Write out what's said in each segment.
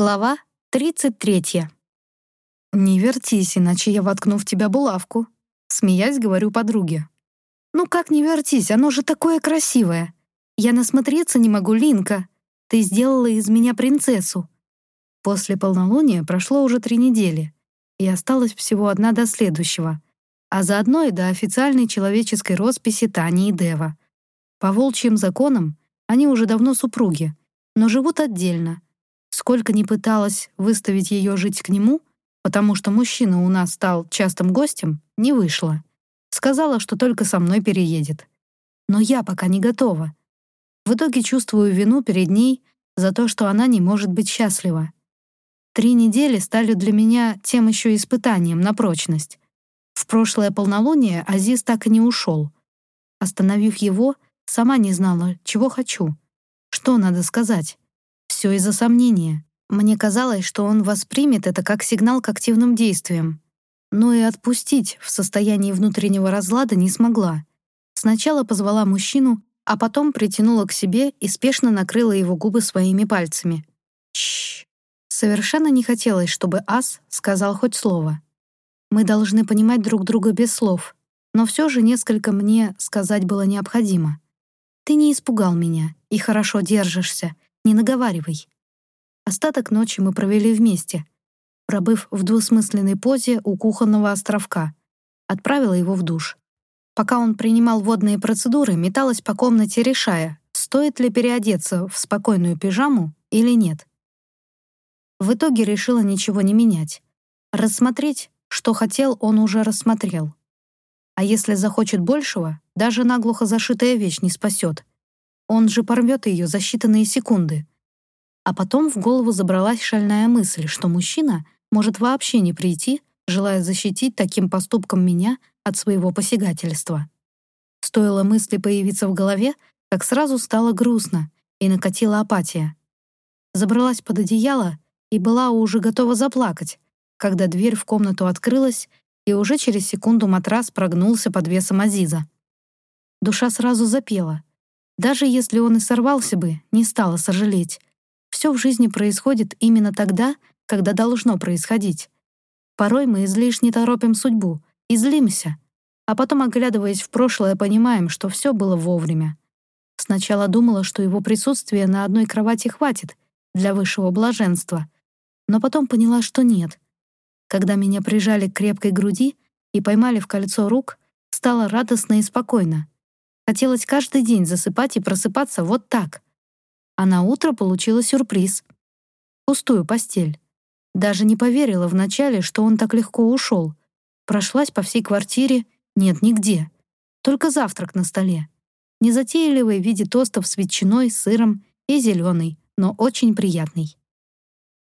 Глава 33. «Не вертись, иначе я воткну в тебя булавку», — смеясь говорю подруге. «Ну как не вертись, оно же такое красивое. Я насмотреться не могу, Линка. Ты сделала из меня принцессу». После полнолуния прошло уже три недели, и осталась всего одна до следующего, а заодно и до официальной человеческой росписи Тани и Дева. По волчьим законам они уже давно супруги, но живут отдельно — Сколько ни пыталась выставить ее жить к нему, потому что мужчина у нас стал частым гостем, не вышло. Сказала, что только со мной переедет. Но я пока не готова. В итоге чувствую вину перед ней за то, что она не может быть счастлива. Три недели стали для меня тем еще испытанием на прочность. В прошлое полнолуние Азиз так и не ушел. Остановив его, сама не знала, чего хочу. Что надо сказать? Все из-за сомнения. Мне казалось, что он воспримет это как сигнал к активным действиям. Но и отпустить в состоянии внутреннего разлада не смогла. Сначала позвала мужчину, а потом притянула к себе и спешно накрыла его губы своими пальцами. Чш. Совершенно не хотелось, чтобы Ас сказал хоть слово. Мы должны понимать друг друга без слов, но все же несколько мне сказать было необходимо. Ты не испугал меня и хорошо держишься, не наговаривай. Остаток ночи мы провели вместе, пробыв в двусмысленной позе у кухонного островка. Отправила его в душ. Пока он принимал водные процедуры, металась по комнате, решая, стоит ли переодеться в спокойную пижаму или нет. В итоге решила ничего не менять. Рассмотреть, что хотел, он уже рассмотрел. А если захочет большего, даже наглухо зашитая вещь не спасет. Он же порвет ее за считанные секунды. А потом в голову забралась шальная мысль, что мужчина может вообще не прийти, желая защитить таким поступком меня от своего посягательства. Стоило мысли появиться в голове, как сразу стало грустно и накатила апатия. Забралась под одеяло и была уже готова заплакать, когда дверь в комнату открылась, и уже через секунду матрас прогнулся под весом Азиза. Душа сразу запела — даже если он и сорвался бы, не стала сожалеть. Все в жизни происходит именно тогда, когда должно происходить. Порой мы излишне торопим судьбу и злимся, а потом, оглядываясь в прошлое, понимаем, что все было вовремя. Сначала думала, что его присутствия на одной кровати хватит для высшего блаженства, но потом поняла, что нет. Когда меня прижали к крепкой груди и поймали в кольцо рук, стало радостно и спокойно. Хотелось каждый день засыпать и просыпаться вот так. А на утро получила сюрприз. Пустую постель. Даже не поверила вначале, что он так легко ушел. Прошлась по всей квартире, нет нигде. Только завтрак на столе. Незатейливый в виде тостов с ветчиной, сыром и зеленый, но очень приятный.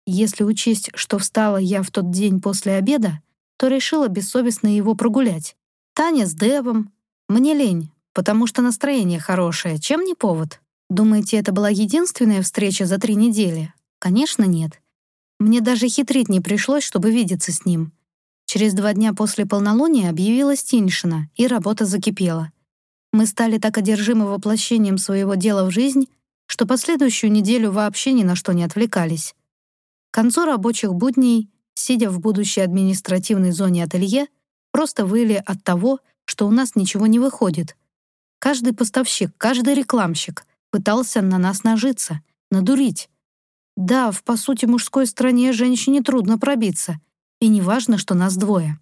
Если учесть, что встала я в тот день после обеда, то решила бессовестно его прогулять. Таня с Девом. Мне лень, потому что настроение хорошее. Чем не повод? Думаете, это была единственная встреча за три недели? Конечно, нет. Мне даже хитрить не пришлось, чтобы видеться с ним. Через два дня после полнолуния объявилась Тиньшина, и работа закипела. Мы стали так одержимы воплощением своего дела в жизнь, что последующую неделю вообще ни на что не отвлекались. К концу рабочих будней, сидя в будущей административной зоне ателье, просто выли от того, что у нас ничего не выходит — Каждый поставщик, каждый рекламщик пытался на нас нажиться, надурить. Да, в, по сути, мужской стране женщине трудно пробиться, и не важно, что нас двое.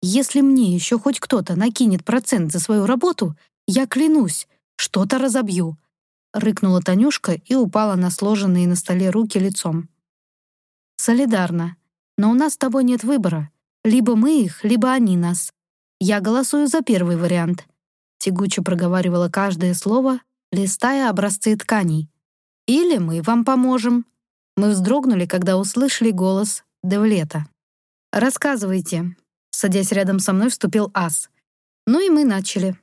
Если мне еще хоть кто-то накинет процент за свою работу, я клянусь, что-то разобью», — рыкнула Танюшка и упала на сложенные на столе руки лицом. «Солидарно. Но у нас с тобой нет выбора. Либо мы их, либо они нас. Я голосую за первый вариант тягуче проговаривала каждое слово, листая образцы тканей. «Или мы вам поможем». Мы вздрогнули, когда услышали голос Девлета. «Рассказывайте». Садясь рядом со мной, вступил Ас. Ну и мы начали.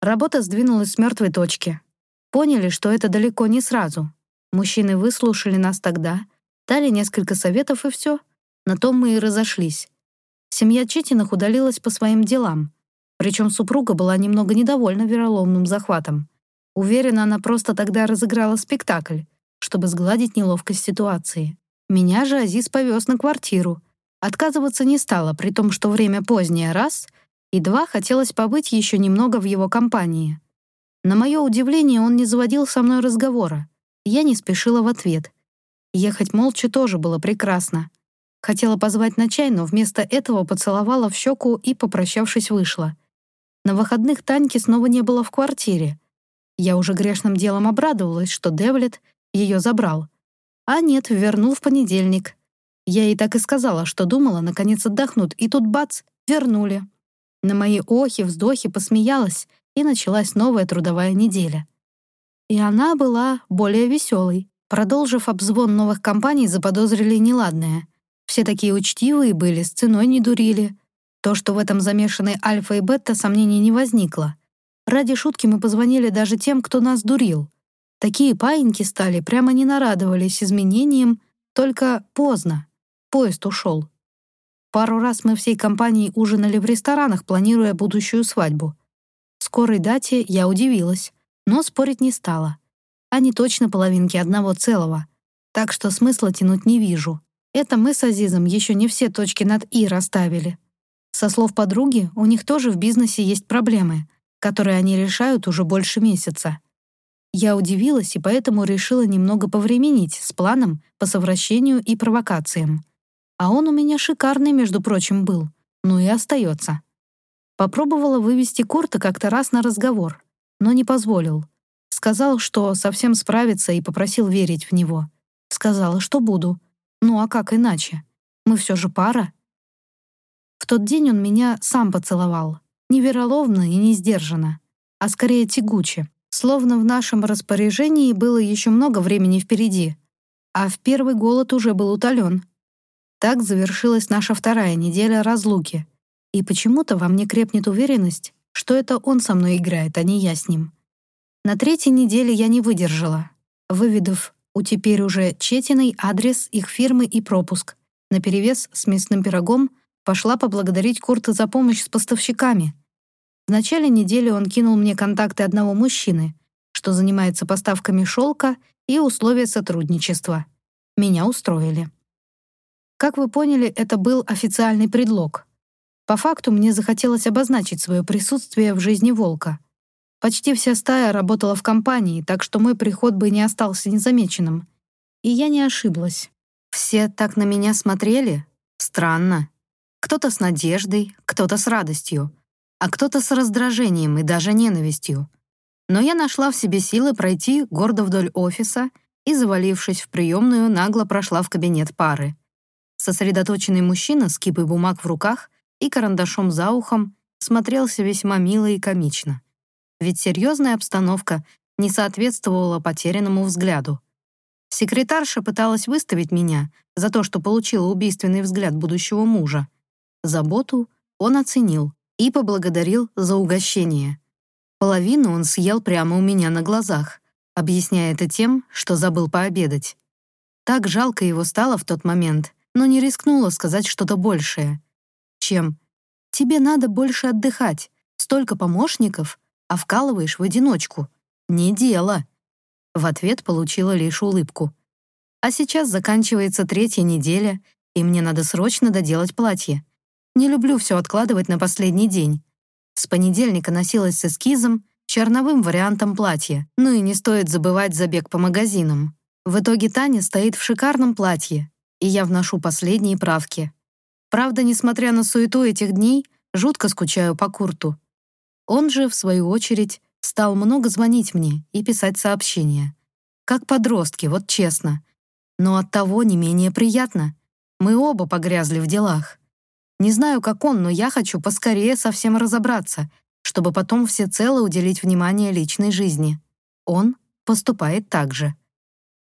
Работа сдвинулась с мертвой точки. Поняли, что это далеко не сразу. Мужчины выслушали нас тогда, дали несколько советов и все. На том мы и разошлись. Семья Читиных удалилась по своим делам. Причем супруга была немного недовольна вероломным захватом. Уверена, она просто тогда разыграла спектакль, чтобы сгладить неловкость ситуации. Меня же Азиз повез на квартиру. Отказываться не стала, при том, что время позднее — раз, и два, хотелось побыть еще немного в его компании. На мое удивление, он не заводил со мной разговора. Я не спешила в ответ. Ехать молча тоже было прекрасно. Хотела позвать на чай, но вместо этого поцеловала в щеку и, попрощавшись, вышла. На выходных Таньки снова не было в квартире. Я уже грешным делом обрадовалась, что Девлет ее забрал. А нет, вернул в понедельник. Я ей так и сказала, что думала, наконец отдохнут, и тут бац, вернули. На мои охи, вздохи посмеялась, и началась новая трудовая неделя. И она была более веселой. Продолжив обзвон новых компаний, заподозрили неладное. Все такие учтивые были, с ценой не дурили. То, что в этом замешаны альфа и бета, сомнений не возникло. Ради шутки мы позвонили даже тем, кто нас дурил. Такие паиньки стали, прямо не нарадовались изменениям, только поздно. Поезд ушел. Пару раз мы всей компанией ужинали в ресторанах, планируя будущую свадьбу. Скорой дате я удивилась, но спорить не стала. Они точно половинки одного целого, так что смысла тянуть не вижу. Это мы с Азизом еще не все точки над «и» расставили. Со слов подруги, у них тоже в бизнесе есть проблемы, которые они решают уже больше месяца. Я удивилась и поэтому решила немного повременить с планом по совращению и провокациям. А он у меня шикарный, между прочим, был. Ну и остается. Попробовала вывести Курта как-то раз на разговор, но не позволил. Сказал, что совсем справится и попросил верить в него. Сказала, что буду. Ну а как иначе? Мы все же пара. Тот день он меня сам поцеловал. Не и не сдержанно, а скорее тягуче. Словно в нашем распоряжении было еще много времени впереди. А в первый голод уже был утолен. Так завершилась наша вторая неделя разлуки. И почему-то во мне крепнет уверенность, что это он со мной играет, а не я с ним. На третьей неделе я не выдержала, выведав у теперь уже Четиной адрес их фирмы и пропуск. Наперевес с мясным пирогом пошла поблагодарить Курта за помощь с поставщиками. В начале недели он кинул мне контакты одного мужчины, что занимается поставками шелка и условия сотрудничества. Меня устроили. Как вы поняли, это был официальный предлог. По факту мне захотелось обозначить свое присутствие в жизни волка — Почти вся стая работала в компании, так что мой приход бы не остался незамеченным. И я не ошиблась. Все так на меня смотрели? Странно. Кто-то с надеждой, кто-то с радостью, а кто-то с раздражением и даже ненавистью. Но я нашла в себе силы пройти гордо вдоль офиса и, завалившись в приемную, нагло прошла в кабинет пары. Сосредоточенный мужчина с кипой бумаг в руках и карандашом за ухом смотрелся весьма мило и комично ведь серьезная обстановка не соответствовала потерянному взгляду. Секретарша пыталась выставить меня за то, что получила убийственный взгляд будущего мужа. Заботу он оценил и поблагодарил за угощение. Половину он съел прямо у меня на глазах, объясняя это тем, что забыл пообедать. Так жалко его стало в тот момент, но не рискнула сказать что-то большее, чем «Тебе надо больше отдыхать, столько помощников, а вкалываешь в одиночку. Не дело. В ответ получила лишь улыбку. А сейчас заканчивается третья неделя, и мне надо срочно доделать платье. Не люблю все откладывать на последний день. С понедельника носилась с эскизом, черновым вариантом платья, ну и не стоит забывать забег по магазинам. В итоге Таня стоит в шикарном платье, и я вношу последние правки. Правда, несмотря на суету этих дней, жутко скучаю по Курту. Он же, в свою очередь, стал много звонить мне и писать сообщения. Как подростки, вот честно. Но оттого не менее приятно. Мы оба погрязли в делах. Не знаю, как он, но я хочу поскорее совсем разобраться, чтобы потом всецело уделить внимание личной жизни. Он поступает так же.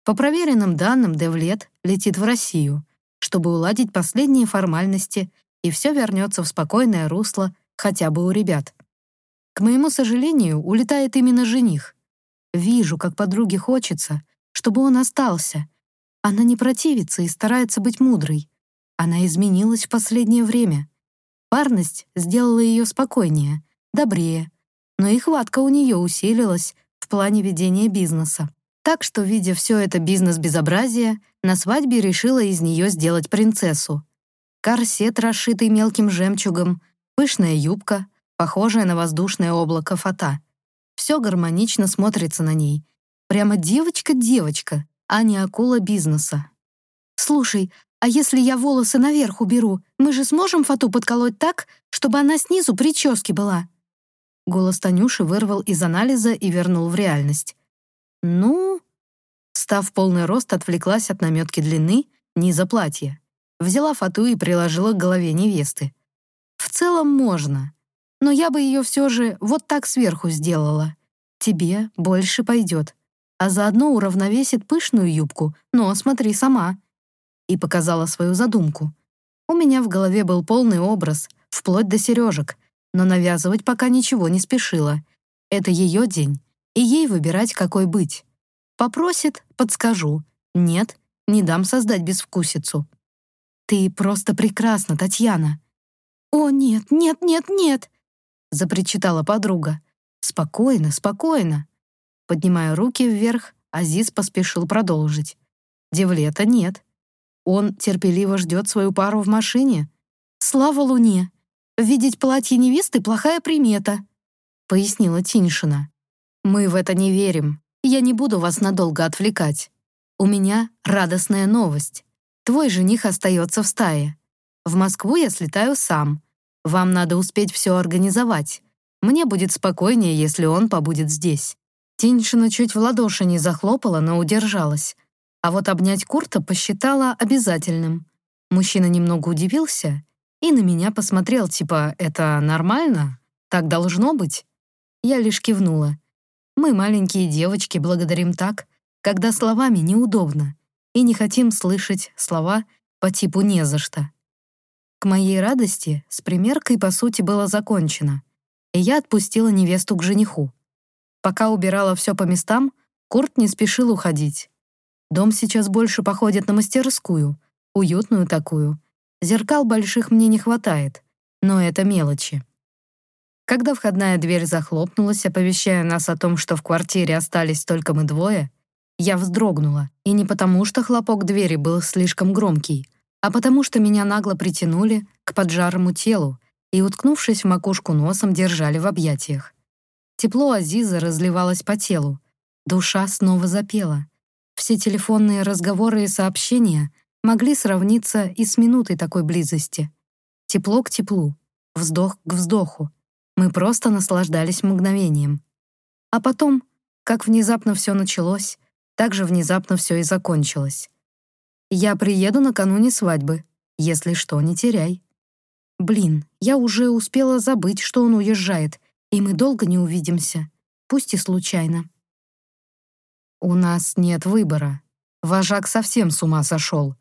По проверенным данным, Девлет летит в Россию, чтобы уладить последние формальности, и все вернется в спокойное русло хотя бы у ребят. К моему сожалению, улетает именно жених. Вижу, как подруге хочется, чтобы он остался. Она не противится и старается быть мудрой. Она изменилась в последнее время. Парность сделала ее спокойнее, добрее, но и хватка у нее усилилась в плане ведения бизнеса. Так что, видя все это бизнес-безобразие, на свадьбе решила из нее сделать принцессу. Корсет, расшитый мелким жемчугом, пышная юбка, похожая на воздушное облако фата. Все гармонично смотрится на ней. Прямо девочка-девочка, а не акула бизнеса. «Слушай, а если я волосы наверх уберу, мы же сможем фату подколоть так, чтобы она снизу прически была?» Голос Танюши вырвал из анализа и вернул в реальность. «Ну...» Став полный рост, отвлеклась от наметки длины, низа платья. Взяла фату и приложила к голове невесты. «В целом можно, но я бы ее все же вот так сверху сделала. Тебе больше пойдет, а заодно уравновесит пышную юбку, но смотри сама» и показала свою задумку. У меня в голове был полный образ, вплоть до сережек, но навязывать пока ничего не спешила. Это ее день, и ей выбирать, какой быть. Попросит — подскажу. Нет, не дам создать безвкусицу. «Ты просто прекрасна, Татьяна!» «О, нет, нет, нет, нет!» — запричитала подруга. «Спокойно, спокойно!» Поднимая руки вверх, Азиз поспешил продолжить. «Девлета нет. Он терпеливо ждет свою пару в машине. «Слава Луне! Видеть платье невесты — плохая примета», — пояснила Тиньшина. «Мы в это не верим. Я не буду вас надолго отвлекать. У меня радостная новость. Твой жених остается в стае. В Москву я слетаю сам. Вам надо успеть все организовать. Мне будет спокойнее, если он побудет здесь». Тиньшина чуть в ладоши не захлопала, но удержалась. А вот обнять Курта посчитала обязательным. Мужчина немного удивился и на меня посмотрел, типа «это нормально? Так должно быть?» Я лишь кивнула. Мы, маленькие девочки, благодарим так, когда словами неудобно, и не хотим слышать слова по типу «не за что». К моей радости с примеркой, по сути, было закончено, и я отпустила невесту к жениху. Пока убирала все по местам, Курт не спешил уходить. Дом сейчас больше походит на мастерскую, уютную такую. Зеркал больших мне не хватает, но это мелочи. Когда входная дверь захлопнулась, оповещая нас о том, что в квартире остались только мы двое, я вздрогнула, и не потому, что хлопок двери был слишком громкий, а потому что меня нагло притянули к поджарому телу и, уткнувшись в макушку носом, держали в объятиях. Тепло Азиза разливалось по телу, душа снова запела. Все телефонные разговоры и сообщения могли сравниться и с минутой такой близости. Тепло к теплу, вздох к вздоху. Мы просто наслаждались мгновением. А потом, как внезапно все началось, так же внезапно все и закончилось. Я приеду накануне свадьбы. Если что, не теряй. Блин, я уже успела забыть, что он уезжает, и мы долго не увидимся, пусть и случайно. У нас нет выбора. Вожак совсем с ума сошел.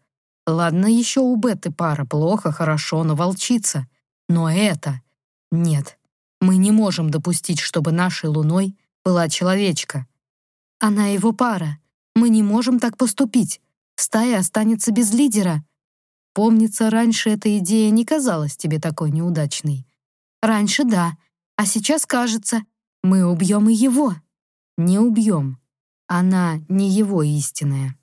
Ладно, еще у Беты пара, плохо, хорошо, но волчица. Но это... Нет, мы не можем допустить, чтобы нашей луной была человечка. Она его пара. Мы не можем так поступить. Стая останется без лидера. Помнится, раньше эта идея не казалась тебе такой неудачной. Раньше да, а сейчас кажется, мы убьем и его. Не убьем. Она не его истинная.